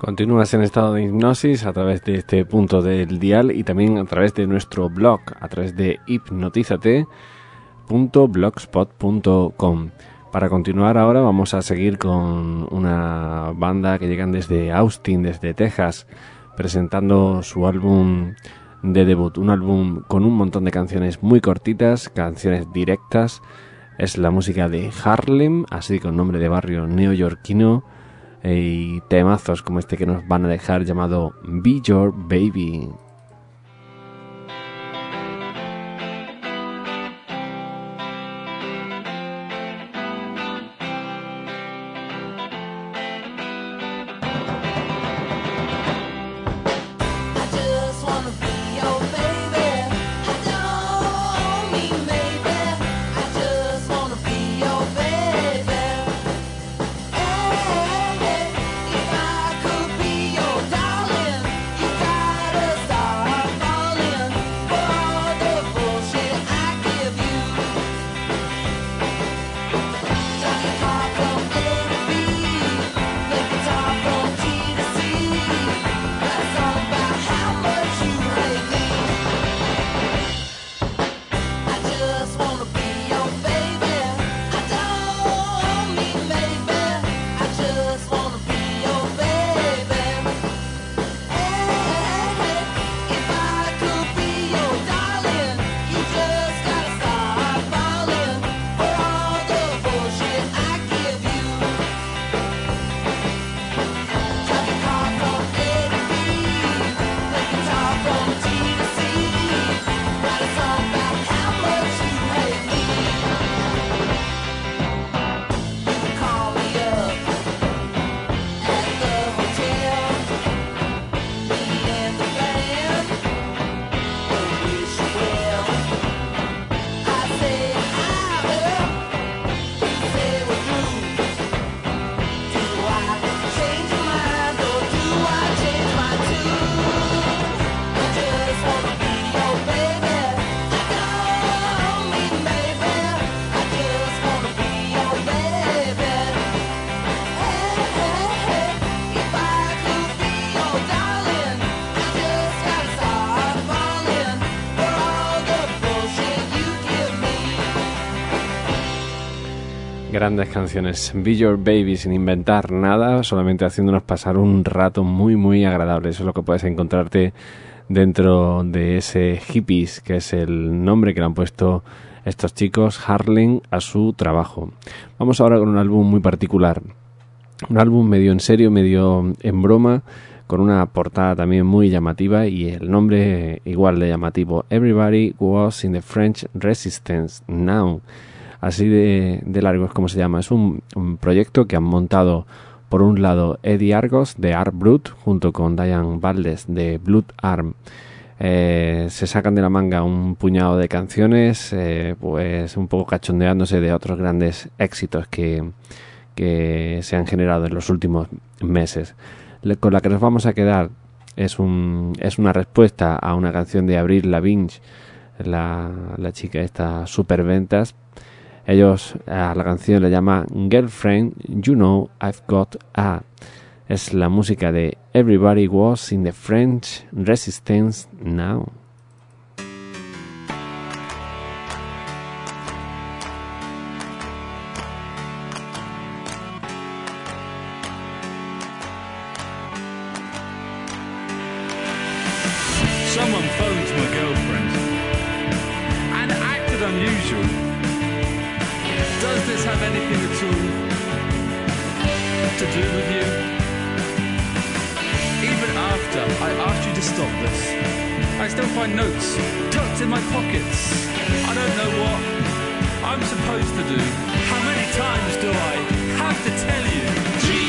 Continúas en estado de hipnosis a través de este punto del dial y también a través de nuestro blog, a través de hipnotizate.blogspot.com. Para continuar ahora vamos a seguir con una banda que llegan desde Austin, desde Texas, presentando su álbum de debut, un álbum con un montón de canciones muy cortitas, canciones directas. Es la música de Harlem, así con nombre de barrio neoyorquino y temazos como este que nos van a dejar llamado Be Your Baby. Grandes canciones. Be Your Baby sin inventar nada, solamente haciéndonos pasar un rato muy muy agradable. Eso es lo que puedes encontrarte dentro de ese hippies, que es el nombre que le han puesto estos chicos, Harlem, a su trabajo. Vamos ahora con un álbum muy particular. Un álbum medio en serio, medio en broma, con una portada también muy llamativa y el nombre igual de llamativo. Everybody was in the French Resistance Now así de, largo es como se llama. Es un, proyecto que han montado por un lado Eddie Argos de Art Brut junto con Diane Valdes de Blood Arm. Eh, se sacan de la manga un puñado de canciones, eh, pues un poco cachondeándose de otros grandes éxitos que, que se han generado en los últimos meses. con la que nos vamos a quedar es, un, es una respuesta a una canción de Abril Lavigne, la, la chica esta superventas ellos a la canción le llaman Girlfriend, You Know I've Got A. Es la música de Everybody Was in the French Resistance Now. anything at all to do with you. Even after I asked you to stop this, I still find notes tucked in my pockets. I don't know what I'm supposed to do. How many times do I have to tell you?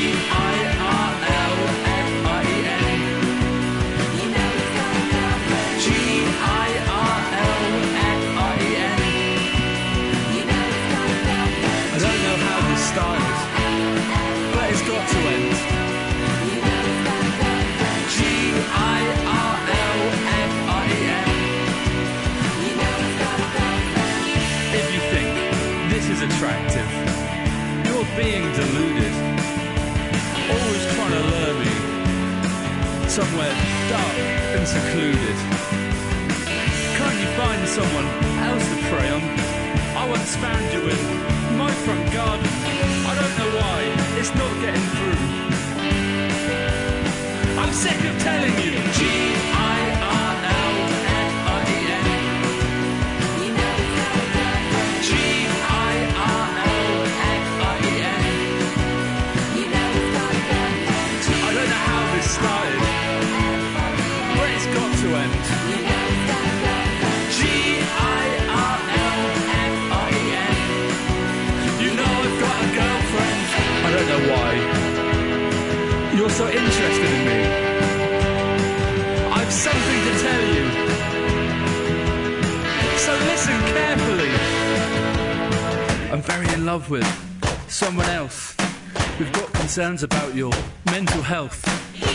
We've got concerns about your mental health.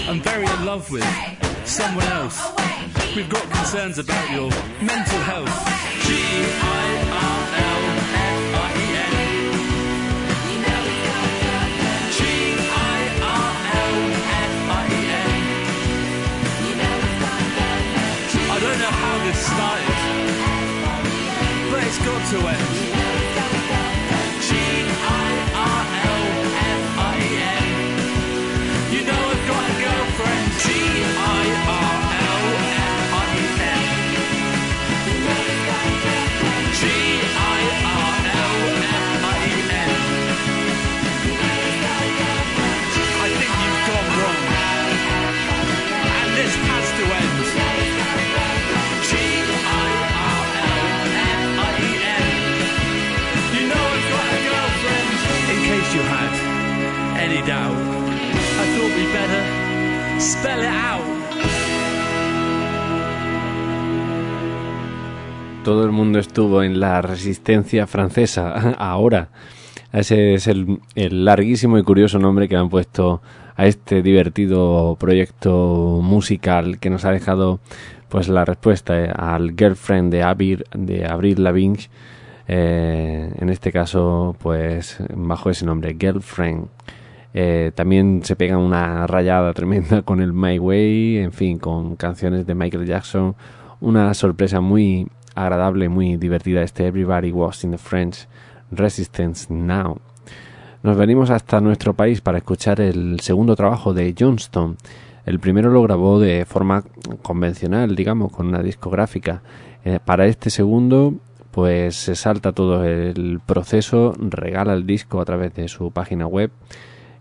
I'm very in love with someone else. We've got concerns about your mental health. G I R L F I E N. G I R L F I E N. I don't know how this started, but it's got to end. Estuvo en la resistencia francesa. Ahora, ese es el, larguísimo y curioso nombre que han puesto a este divertido proyecto musical que nos ha dejado pues la respuesta eh, al girlfriend de Avril, de Avril Lavigne eh, en este caso pues bajo ese nombre girlfriend Eh, también se pega una rayada tremenda con el My Way en fin con canciones de Michael Jackson una sorpresa muy agradable muy divertida este Everybody Was in the French Resistance Now nos venimos hasta nuestro país para escuchar el segundo trabajo de Johnston. El primero lo grabó de forma convencional, digamos, con una discográfica. Eh, para este segundo, pues se salta todo el proceso, regala el disco a través de su página web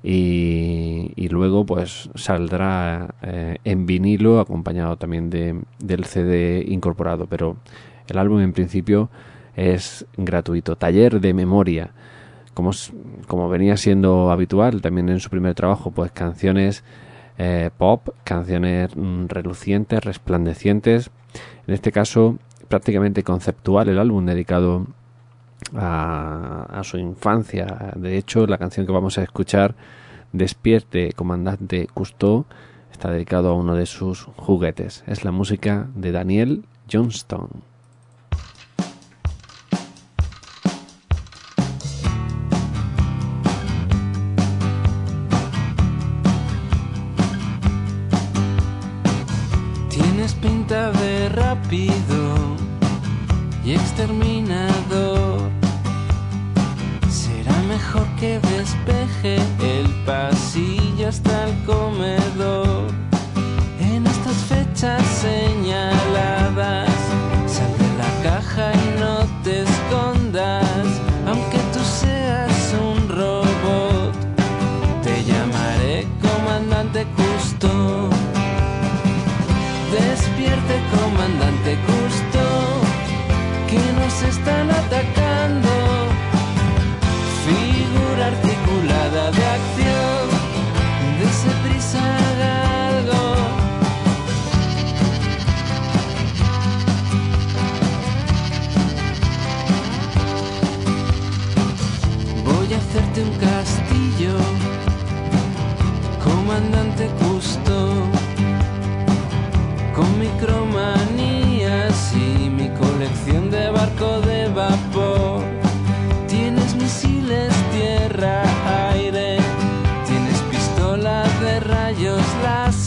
y, y luego pues saldrá eh, en vinilo acompañado también de, del CD incorporado. Pero el álbum en principio es gratuito. Taller de memoria como, como venía siendo habitual también en su primer trabajo, pues canciones eh, pop, canciones mm, relucientes, resplandecientes. En este caso, prácticamente conceptual el álbum dedicado a, a su infancia. De hecho, la canción que vamos a escuchar, Despierte, Comandante Cousteau, está dedicado a uno de sus juguetes. Es la música de Daniel Johnston. Rápido y exterminador. Será mejor que despeje el pasillo hasta el comedor. En estas fechas señaladas,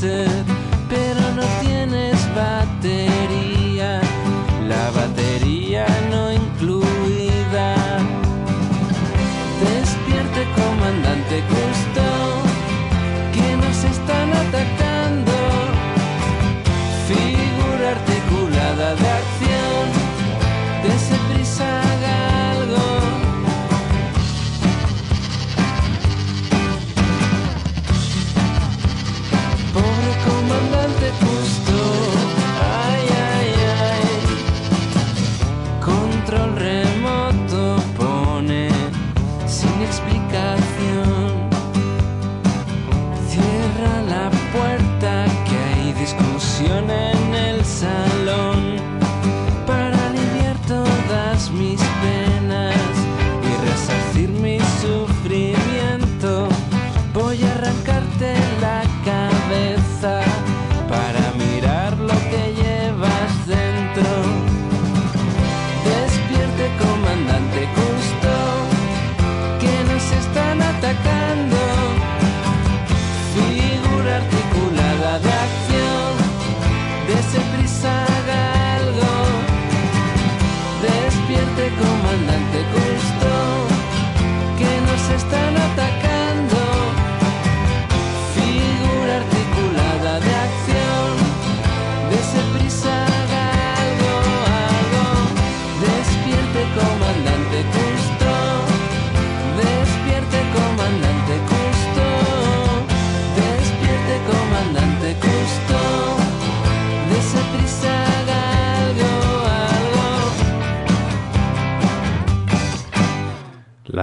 said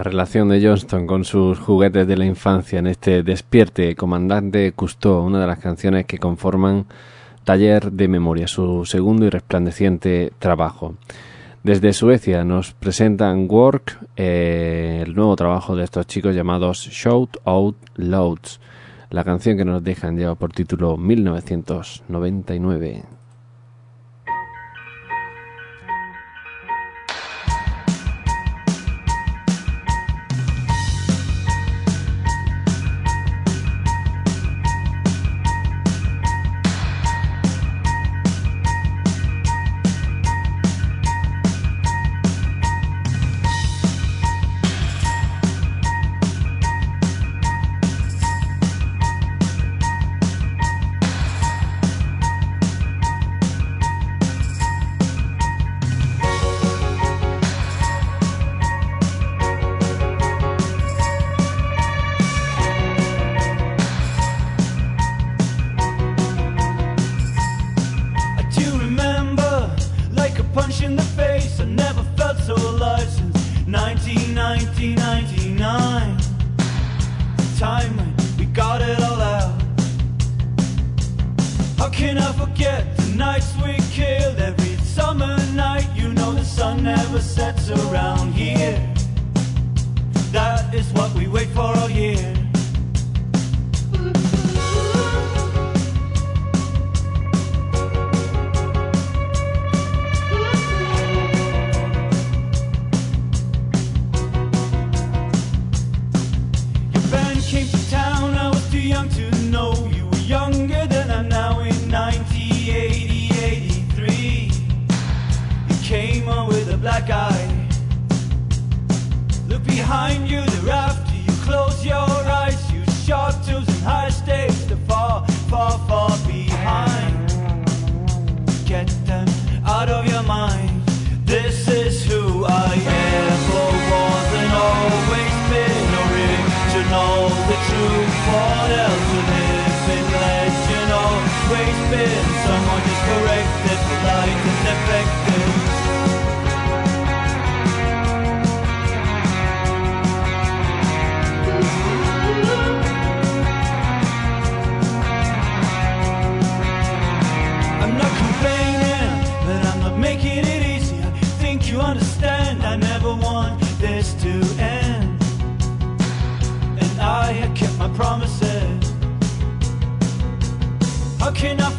relación de Johnston con sus juguetes de la infancia en este Despierte, Comandante Cousteau, una de las canciones que conforman Taller de Memoria, su segundo y resplandeciente trabajo. Desde Suecia nos presentan Work, eh, el nuevo trabajo de estos chicos llamados Shout Out Louds, la canción que nos dejan lleva por título 1999. around.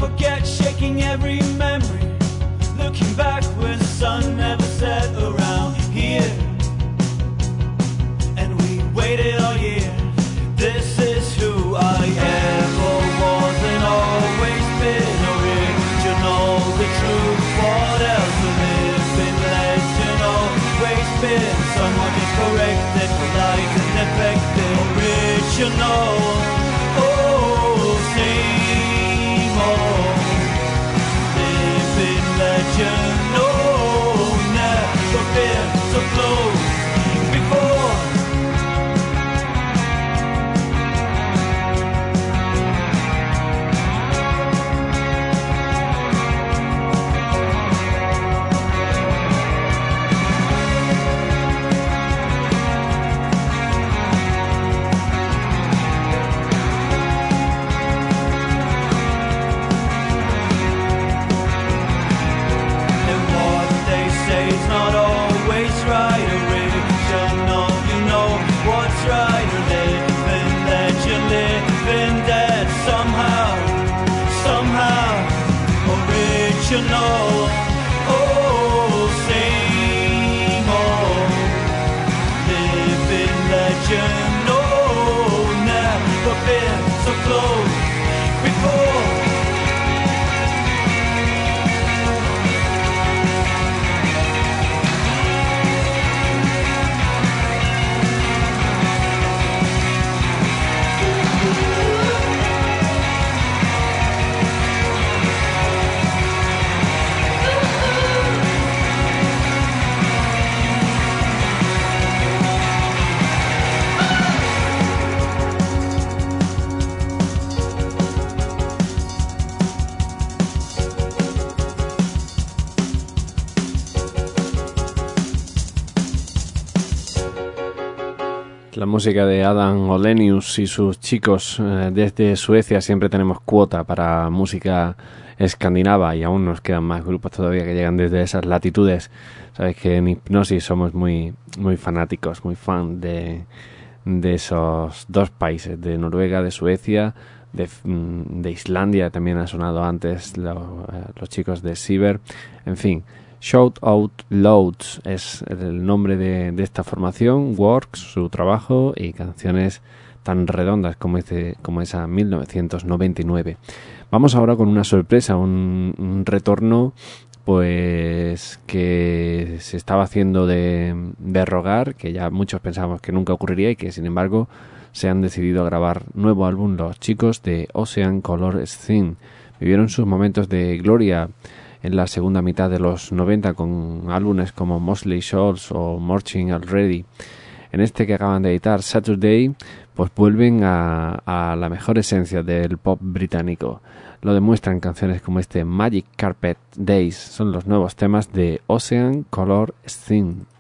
forget shaking every memory, looking backwards. you know. Música de Adam Olenius y sus chicos eh, desde Suecia. Siempre tenemos cuota para música escandinava y aún nos quedan más grupos todavía que llegan desde esas latitudes. Sabes que en Hipnosis somos muy, muy fanáticos, muy fan de, esos dos países, de Noruega, de Suecia, de, mm, Islandia, también ha sonado antes eh, los chicos de Siber. En fin, Shout Out Loads es el nombre de, esta formación, Works, su trabajo y canciones tan redondas como, este, como esa 1999. Vamos ahora con una sorpresa, un, un retorno pues que se estaba haciendo de, de rogar, que ya muchos pensábamos que nunca ocurriría y que sin embargo se han decidido a grabar nuevo álbum los chicos de Ocean Color Scene. Vivieron sus momentos de gloria en la segunda mitad de los 90 con álbumes como Mosley Shoals o Marching Already. En este que acaban de editar, Saturday, pues vuelven a, a la mejor esencia del pop británico. Lo demuestran canciones como este Magic Carpet Days. Son los nuevos temas de Ocean Color Scene.